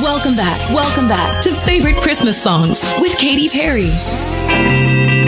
Welcome back. Welcome back to Favorite Christmas Songs with Katy Perry.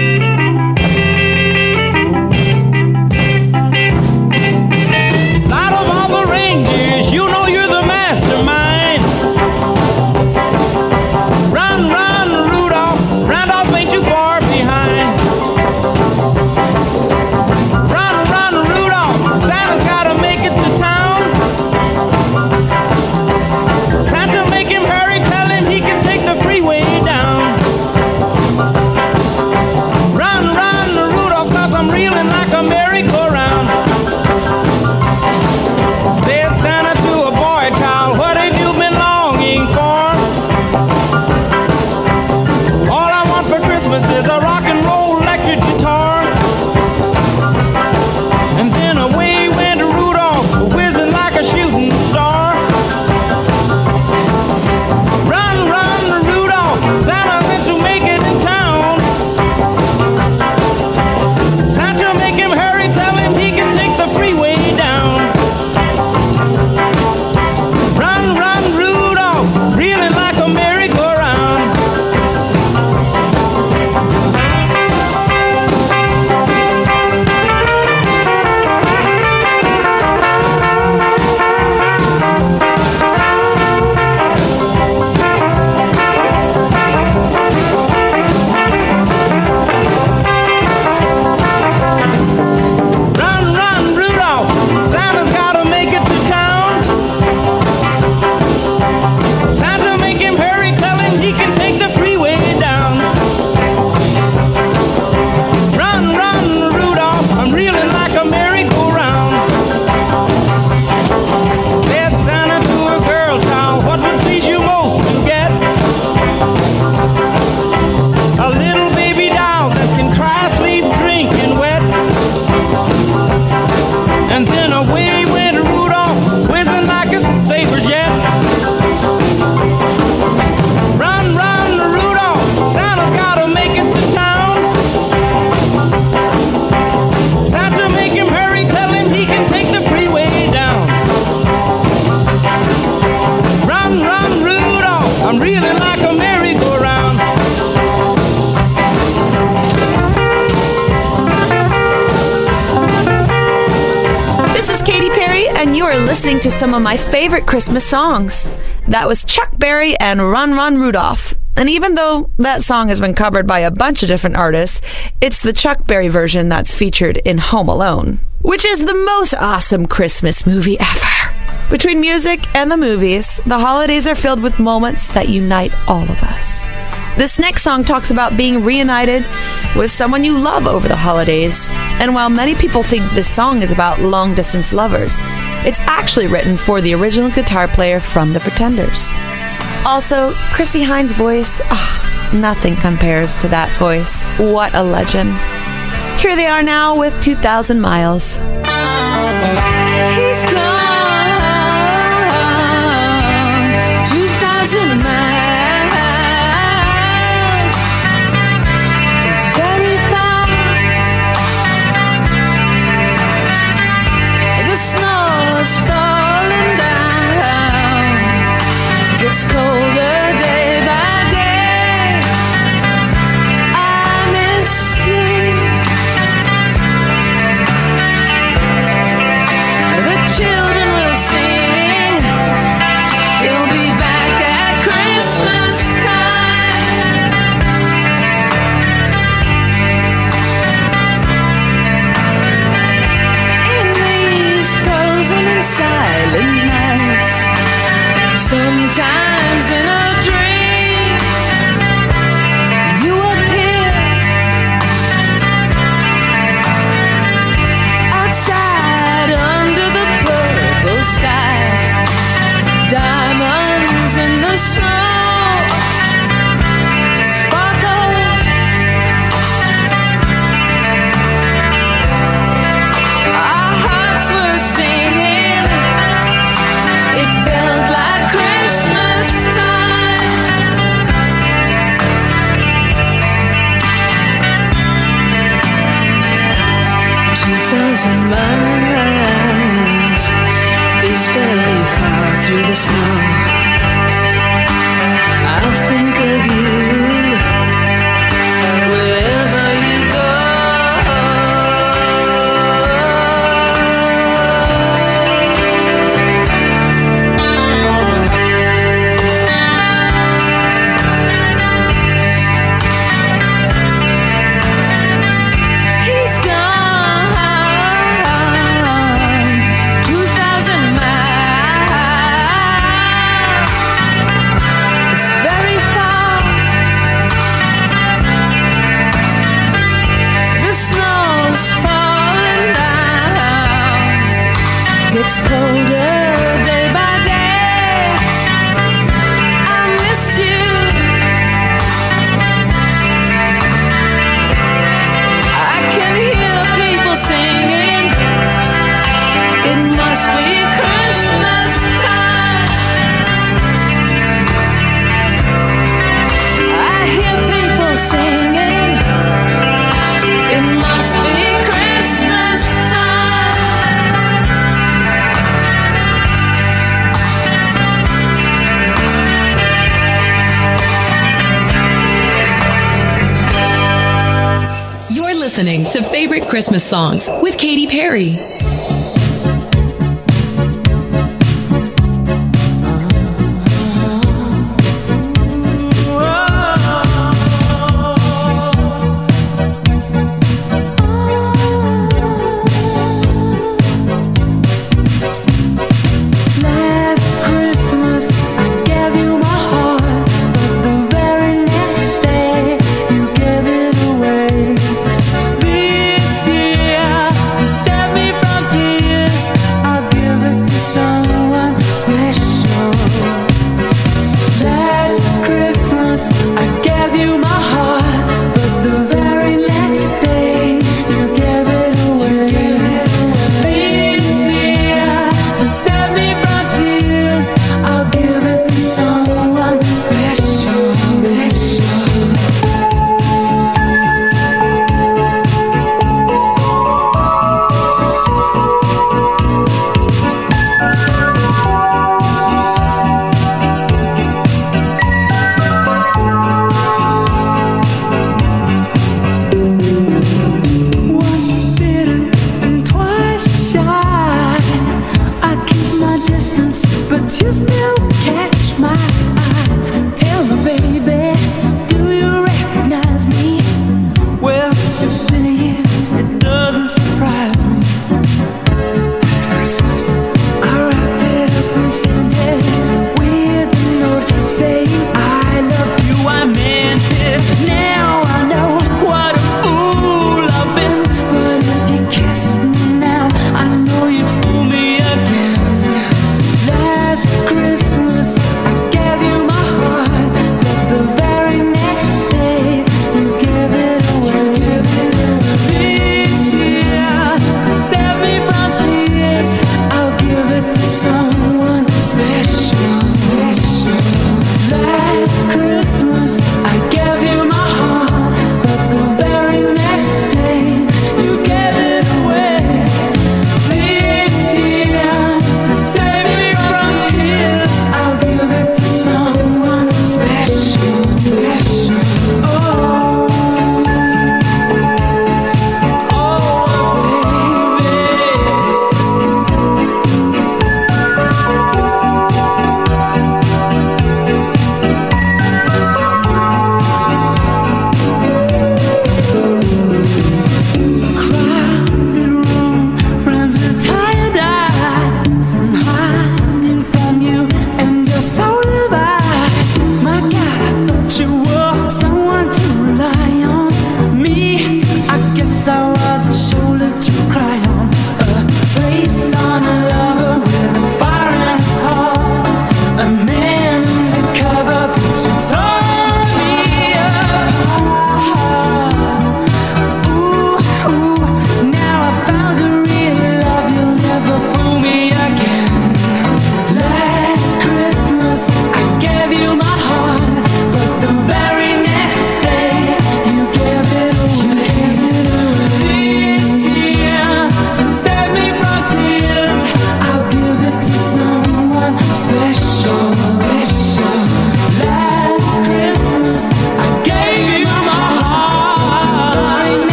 some of my favorite Christmas songs. That was Chuck Berry and Run Run Rudolph. And even though that song has been covered by a bunch of different artists, it's the Chuck Berry version that's featured in Home Alone, which is the most awesome Christmas movie ever. Between music and the movies, the holidays are filled with moments that unite all of us. This next song talks about being reunited with someone you love over the holidays. And while many people think this song is about long distance lovers, it's actually written for the original guitar player from The Pretenders. Also, Chrissie Hynde's voice, oh, nothing compares to that voice. What a legend. Here they are now with 2,000 Miles. He's gone. Favorite Christmas Songs with Katy Perry.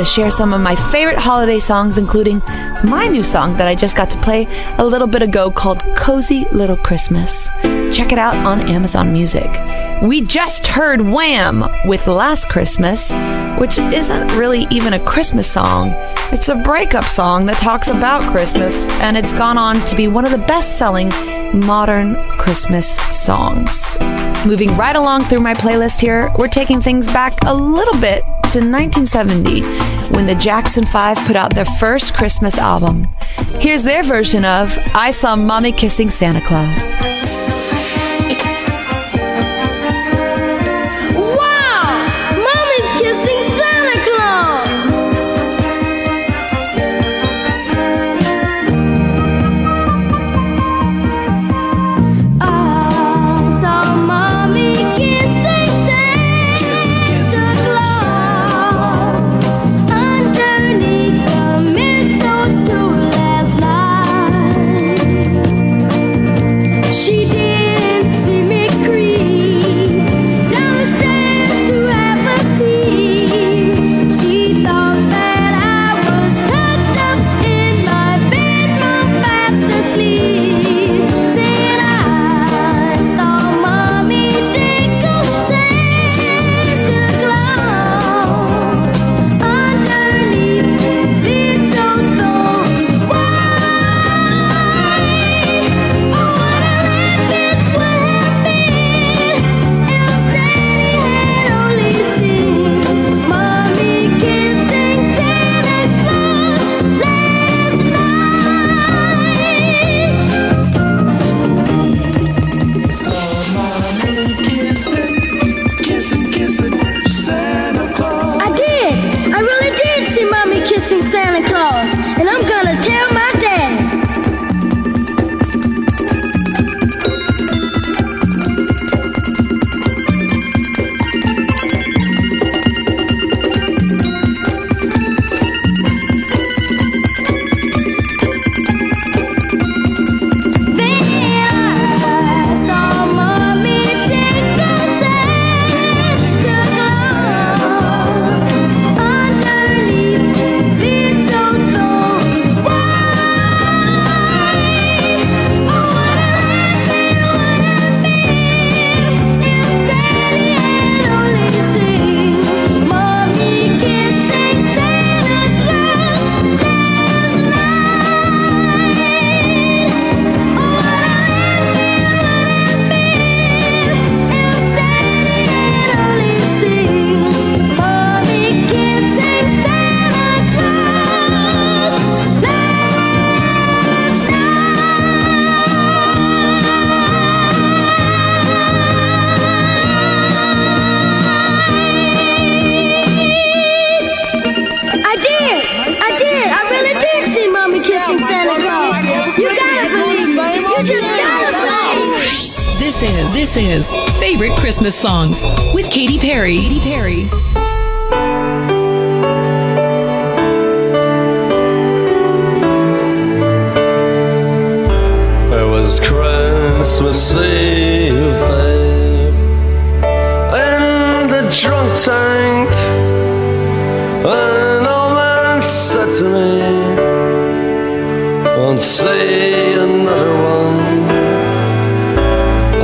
To share some of my favorite holiday songs, including my new song that I just got to play a little bit ago called Cozy Little Christmas. Check it out on Amazon Music. We just heard Wham with Last Christmas, which isn't really even a Christmas song. It's a breakup song that talks about Christmas, and it's gone on to be one of the best selling modern Christmas songs. Moving right along through my playlist here, we're taking things back a little bit to 1970 when the Jackson 5 put out their first Christmas album. Here's their version of I Saw Mommy Kissing Santa Claus. Favorite Christmas songs with Katy Perry. Katy Perry. It was Christmas Eve, babe, in the drunk tank. An old man said to me, "Won't see another one."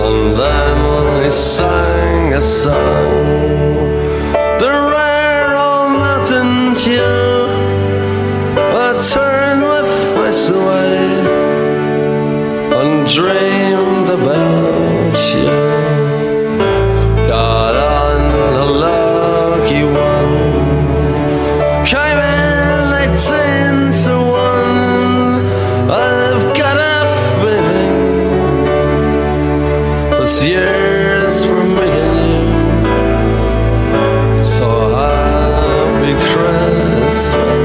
And then he sang a song, the rare old mountain tune. I turned my face away and dreamed about you. Got a lucky one, came in to one. I've got a feeling Christmas.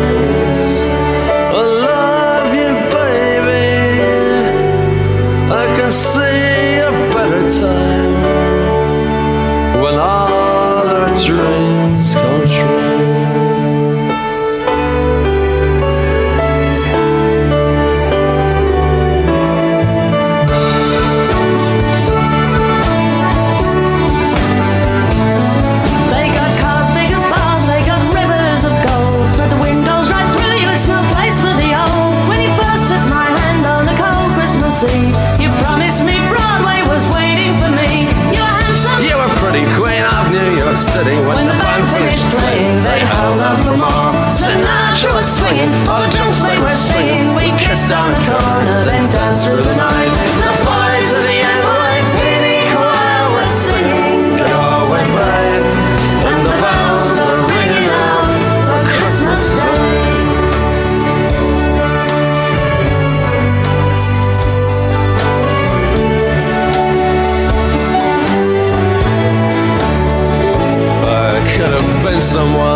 City when the band finished playing. They held out for more. Sinatra was swinging, oh, all the drums they were singing. We kissed on the corner, then danced through the night. Someone.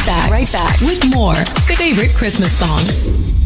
Right back. Right back with more the favorite Christmas songs.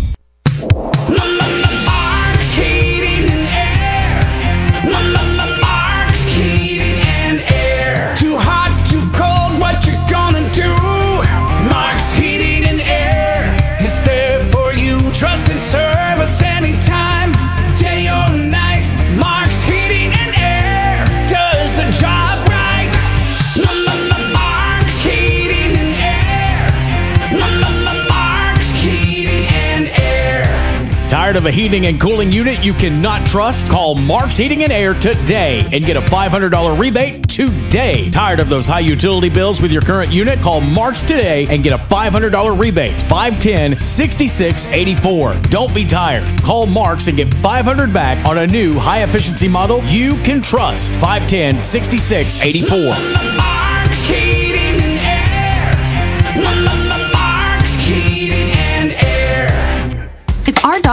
Of a heating and cooling unit you cannot trust? Call Mark's Heating and Air today and get a $500 rebate today. Tired of those high utility bills with your current unit? Call Mark's today and get a $500 rebate. 510 6684. Don't be tired. Call Mark's and get 500 back on a new high efficiency model you can trust. 510 6684.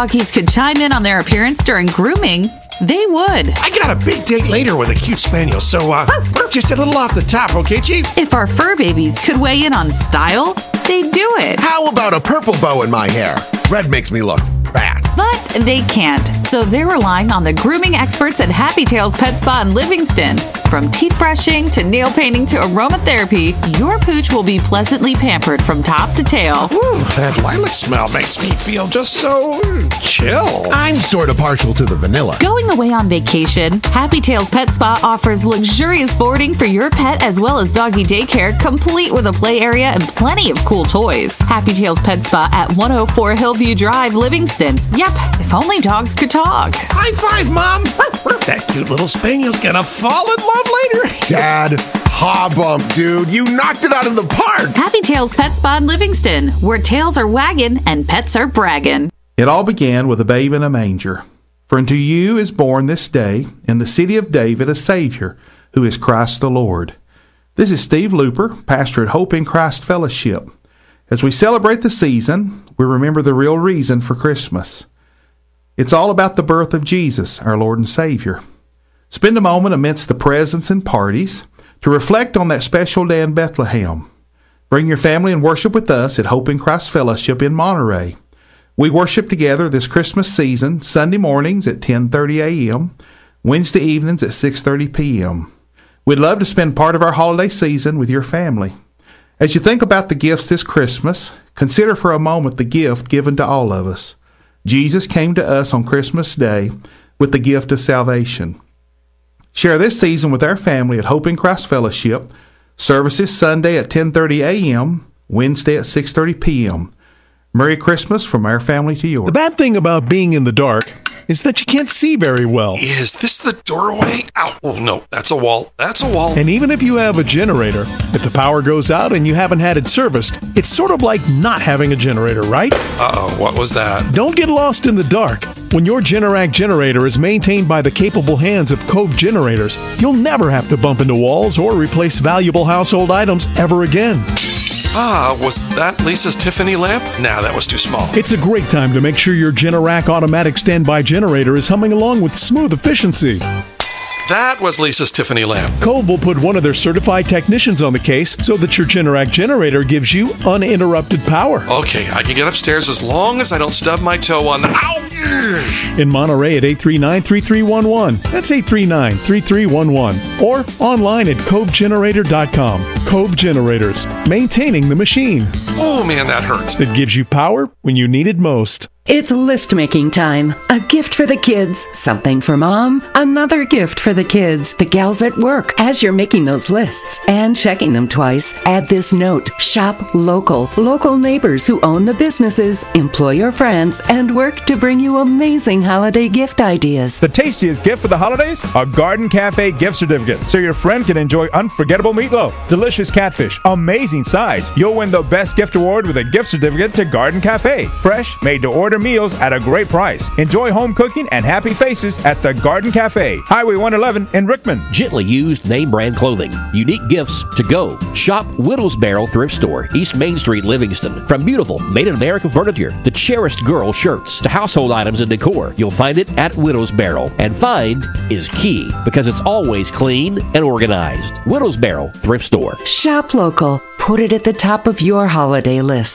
Doggies could chime in on their appearance during grooming, they would. I got a big date later with a cute spaniel, so uh, just a little off the top, okay, Chief? If our fur babies could weigh in on style, they'd do it. How about a purple bow in my hair? Red makes me look bad. But they can't, so they're relying on the grooming experts at Happy Tails Pet Spa in Livingston. From teeth brushing to nail painting to aromatherapy, your pooch will be pleasantly pampered from top to tail. Ooh, that lilac smell makes me feel just so chill. I'm sort of partial to the vanilla. Going away on vacation, Happy Tails Pet Spa offers luxurious boarding for your pet as well as doggy daycare, complete with a play area and plenty of cool toys. Happy Tails Pet Spa at 104 Hillview Drive, Livingston. Yep, if only dogs could talk. High five, Mom. That cute little spaniel's gonna fall in love later. Dad, ha bump, dude. You knocked it out of the park. Happy Tails Pet Spa in Livingston, where tails are wagging and pets are bragging. It all began with a babe in a manger. For unto you is born this day in the city of David a Savior, who is Christ the Lord. This is Steve Looper, pastor at Hope in Christ Fellowship. As we celebrate the season, we remember the real reason for Christmas. It's all about the birth of Jesus, our Lord and Savior. Spend a moment amidst the presents and parties to reflect on that special day in Bethlehem. Bring your family and worship with us at Hope in Christ Fellowship in Monterey. We worship together this Christmas season Sunday mornings at 10:30 a.m., Wednesday evenings at 6:30 p.m. We'd love to spend part of our holiday season with your family. As you think about the gifts this Christmas, consider for a moment the gift given to all of us. Jesus came to us on Christmas Day with the gift of salvation. Share this season with our family at Hope in Christ Fellowship. Services Sunday at 10:30 a.m., Wednesday at 6:30 p.m. Merry Christmas from our family to yours. The bad thing about being in the dark is that you can't see very well. Is this the doorway? Ow, oh no, that's a wall. That's a wall. And even if you have a generator, if the power goes out and you haven't had it serviced, it's sort of like not having a generator, right? Uh oh, what was that? Don't get lost in the dark. When your Generac generator is maintained by the capable hands of Cove Generators, you'll never have to bump into walls or replace valuable household items ever again. Ah, was that Lisa's Tiffany lamp? Nah, that was too small. It's a great time to make sure your Generac automatic standby generator is humming along with smooth efficiency. That was Lisa's Tiffany lamp. Cove will put one of their certified technicians on the case so that your Generac generator gives you uninterrupted power. Okay, I can get upstairs as long as I don't stub my toe on the. Ow! In Monterey at 839 3311. That's 839 3311. Or online at covegenerator.com. Cove Generators, maintaining the machine. Oh man, that hurts. It gives you power when you need it most. It's list making time. A gift for the kids, something for mom, another gift for the kids, the gals at work. As you're making those lists and checking them twice, add this note Shop local. Local neighbors who own the businesses, employ your friends, and work to bring you amazing holiday gift ideas. The tastiest gift for the holidays? A Garden Cafe gift certificate. So your friend can enjoy unforgettable meatloaf, delicious catfish, amazing sides. You'll win the best gift award with a gift certificate to Garden Cafe. Fresh, made to order meals at a great price. Enjoy home cooking and happy faces at the Garden Cafe, Highway 111 in Rickman. Gently used name brand clothing. Unique gifts to go. Shop Widow's Barrel Thrift Store, East Main Street, Livingston. From beautiful made in America furniture to cherished girl shirts to household items and decor, you'll find it at Widow's Barrel. And find is key because it's always clean and organized. Widow's Barrel Thrift Store. Shop local. Put it at the top of your holiday list.